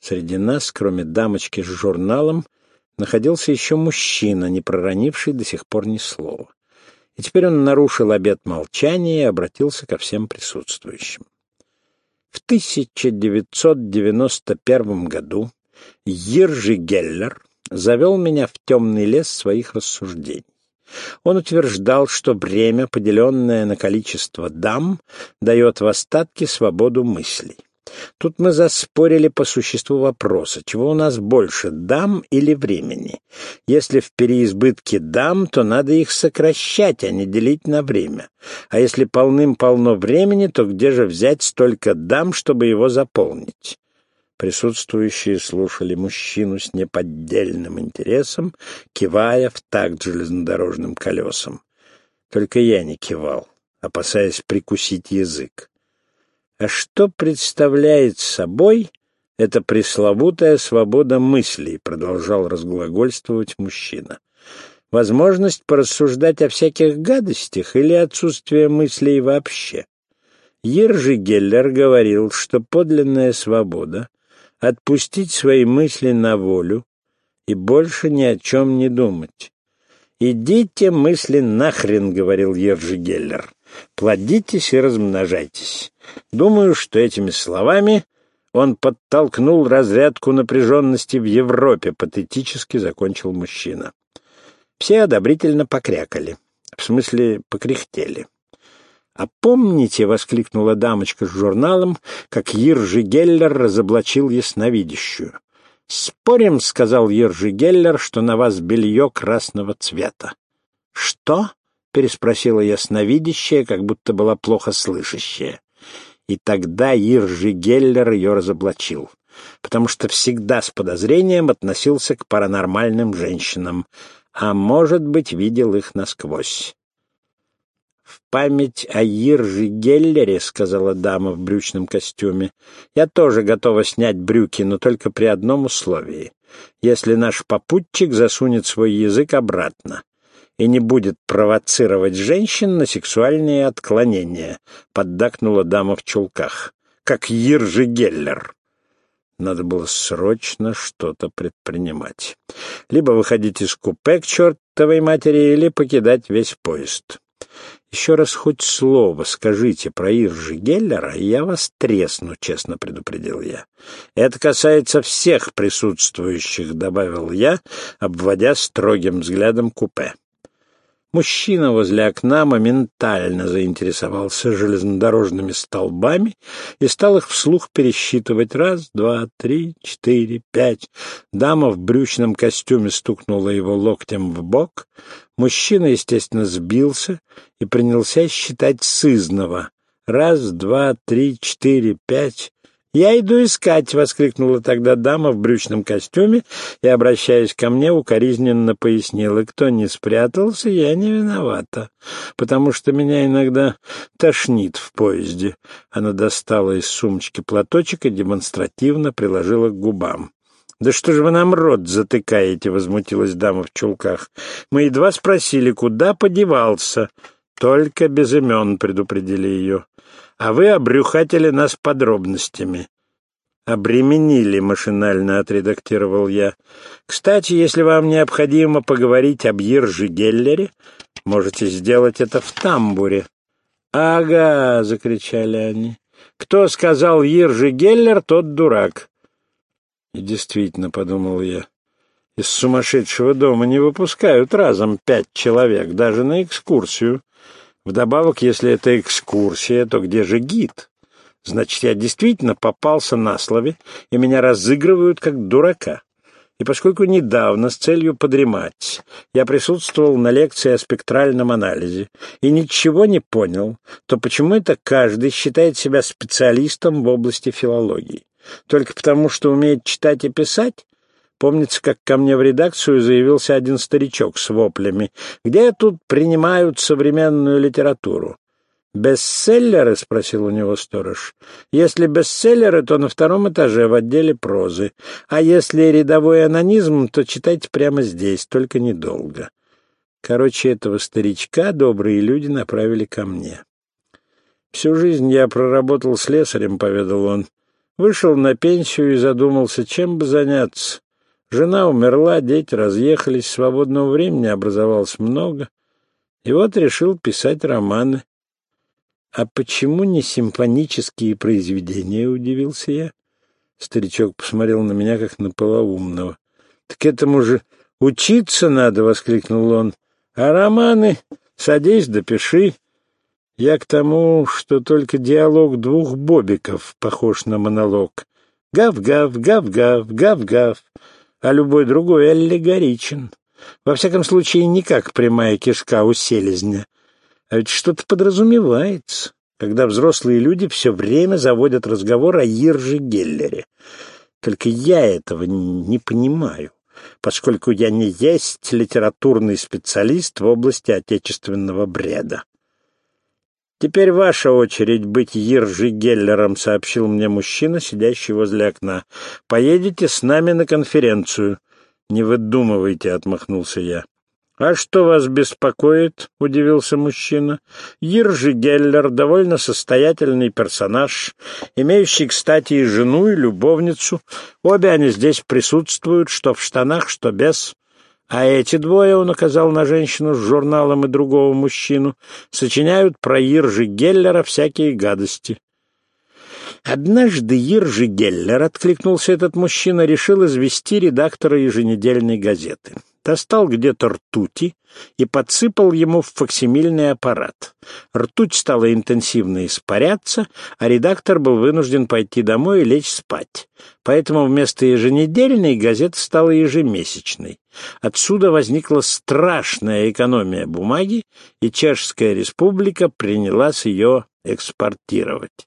Среди нас, кроме дамочки с журналом, находился еще мужчина, не проронивший до сих пор ни слова. И теперь он нарушил обет молчания и обратился ко всем присутствующим. В 1991 году Ержи Геллер завел меня в темный лес своих рассуждений. Он утверждал, что время, поделенное на количество дам, дает в остатке свободу мыслей. Тут мы заспорили по существу вопроса, чего у нас больше, дам или времени. Если в переизбытке дам, то надо их сокращать, а не делить на время. А если полным-полно времени, то где же взять столько дам, чтобы его заполнить? Присутствующие слушали мужчину с неподдельным интересом, кивая в такт железнодорожным колесам. Только я не кивал, опасаясь прикусить язык. А что представляет собой эта пресловутая свобода мыслей, продолжал разглагольствовать мужчина. Возможность порассуждать о всяких гадостях или отсутствие мыслей вообще. Ержи Геллер говорил, что подлинная свобода отпустить свои мысли на волю и больше ни о чем не думать. «Идите мысли нахрен», — говорил Ержи Геллер. «Плодитесь и размножайтесь». Думаю, что этими словами он подтолкнул разрядку напряженности в Европе, патетически закончил мужчина. Все одобрительно покрякали, в смысле покряхтели. «А помните, — воскликнула дамочка с журналом, — как Иржи Геллер разоблачил ясновидящую? «Спорим, — сказал Иржи Геллер, — что на вас белье красного цвета». «Что?» — переспросила ясновидящая, как будто была плохо слышащая. И тогда Иржи Геллер ее разоблачил, потому что всегда с подозрением относился к паранормальным женщинам, а, может быть, видел их насквозь. «В память о Иржи Геллере, — сказала дама в брючном костюме, — я тоже готова снять брюки, но только при одном условии. Если наш попутчик засунет свой язык обратно и не будет провоцировать женщин на сексуальные отклонения, — поддакнула дама в чулках, — как Иржи Геллер. Надо было срочно что-то предпринимать. Либо выходить из купе к чертовой матери, или покидать весь поезд. Еще раз хоть слово скажите про Иржи Геллера, и я вас тресну, — честно предупредил я. Это касается всех присутствующих, — добавил я, обводя строгим взглядом купе. Мужчина возле окна моментально заинтересовался железнодорожными столбами и стал их вслух пересчитывать. Раз, два, три, четыре, пять. Дама в брючном костюме стукнула его локтем в бок. Мужчина, естественно, сбился и принялся считать сызново. Раз, два, три, четыре, пять. «Я иду искать!» — воскликнула тогда дама в брючном костюме и, обращаясь ко мне, укоризненно пояснила. «Кто не спрятался, я не виновата, потому что меня иногда тошнит в поезде». Она достала из сумочки платочек и демонстративно приложила к губам. «Да что же вы нам рот затыкаете?» — возмутилась дама в чулках. «Мы едва спросили, куда подевался». «Только без имен», — предупредили ее а вы обрюхатили нас подробностями. «Обременили», — машинально отредактировал я. «Кстати, если вам необходимо поговорить об Ирже Геллере, можете сделать это в тамбуре». «Ага», — закричали они. «Кто сказал Иржи Геллер, тот дурак». И действительно, — подумал я, — из сумасшедшего дома не выпускают разом пять человек, даже на экскурсию. Вдобавок, если это экскурсия, то где же гид? Значит, я действительно попался на слове, и меня разыгрывают как дурака. И поскольку недавно с целью подремать я присутствовал на лекции о спектральном анализе и ничего не понял, то почему это каждый считает себя специалистом в области филологии? Только потому, что умеет читать и писать? Помнится, как ко мне в редакцию заявился один старичок с воплями. «Где тут принимают современную литературу?» «Бестселлеры?» — спросил у него сторож. «Если бестселлеры, то на втором этаже в отделе прозы. А если рядовой анонизм, то читайте прямо здесь, только недолго». Короче, этого старичка добрые люди направили ко мне. «Всю жизнь я проработал слесарем», — поведал он. Вышел на пенсию и задумался, чем бы заняться. Жена умерла, дети разъехались, свободного времени образовалось много. И вот решил писать романы. «А почему не симфонические произведения?» — удивился я. Старичок посмотрел на меня, как на полоумного. «Так этому же учиться надо!» — воскликнул он. «А романы? Садись, допиши. Я к тому, что только диалог двух бобиков похож на монолог. Гав-гав, гав-гав, гав-гав, а любой другой аллегоричен. Во всяком случае, не как прямая кишка у селезня. А ведь что-то подразумевается, когда взрослые люди все время заводят разговор о Ирже Геллере. Только я этого не понимаю, поскольку я не есть литературный специалист в области отечественного бреда. «Теперь ваша очередь быть Иржи Геллером», — сообщил мне мужчина, сидящий возле окна. «Поедете с нами на конференцию». «Не выдумывайте», — отмахнулся я. «А что вас беспокоит?» — удивился мужчина. «Иржи Геллер — довольно состоятельный персонаж, имеющий, кстати, и жену, и любовницу. Обе они здесь присутствуют, что в штанах, что без. А эти двое, он указал на женщину с журналом и другого мужчину, сочиняют про Иржи Геллера всякие гадости. Однажды Иржи Геллер, откликнулся этот мужчина, решил извести редактора еженедельной газеты достал где-то ртути и подсыпал ему в факсимильный аппарат. Ртуть стала интенсивно испаряться, а редактор был вынужден пойти домой и лечь спать. Поэтому вместо еженедельной газета стала ежемесячной. Отсюда возникла страшная экономия бумаги, и Чешская республика принялась ее экспортировать.